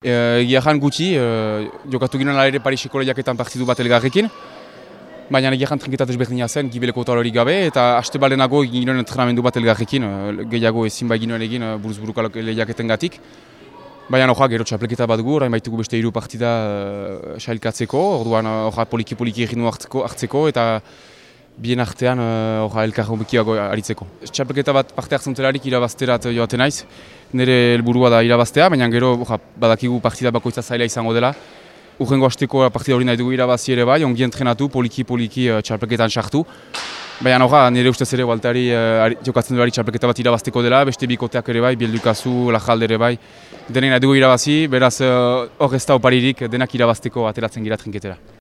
Egia jan gutxi, e, jokatu ginen ala Pariseko lehiaketan partidu bat elgarrekin. Baina egia jan trinketatez berdina zen, gibeleko talorik gabe, eta haste balenago ginen entrenamendu bat elgarrekin, gehiago ezin bai ginen egin buruz buruko lehiaketen gatik. Baina noja, gero txapleketa bat gu, orain baitugu beste hiru partida uh, sailkatzeko, orduan uh, poliki-poliki egin hartzeko, hartzeko eta bien artean uh, elkar hobikiago aritzeko. Txapleketa bat parte hartzen zelarik irabazterat joaten naiz, nire helburua da irabaztea, baina gero oha, badakigu partida bakoitza zaila izango dela. Urrengo hasteko partida hori nahi dugu irabazi ere bai, ongi entrenatu, poliki-poliki uh, txapleketan sartu. Baina oha, nire ustez ere waltari uh, jokatzen duari txapelketa bat irabazteko dela, beste bikoteak ere bai, bieldukazu, lajalde ere bai. Denen nahi dugu irabazi, beraz hor uh, ez da oparirik denak irabazteko ateratzen gira trinketera.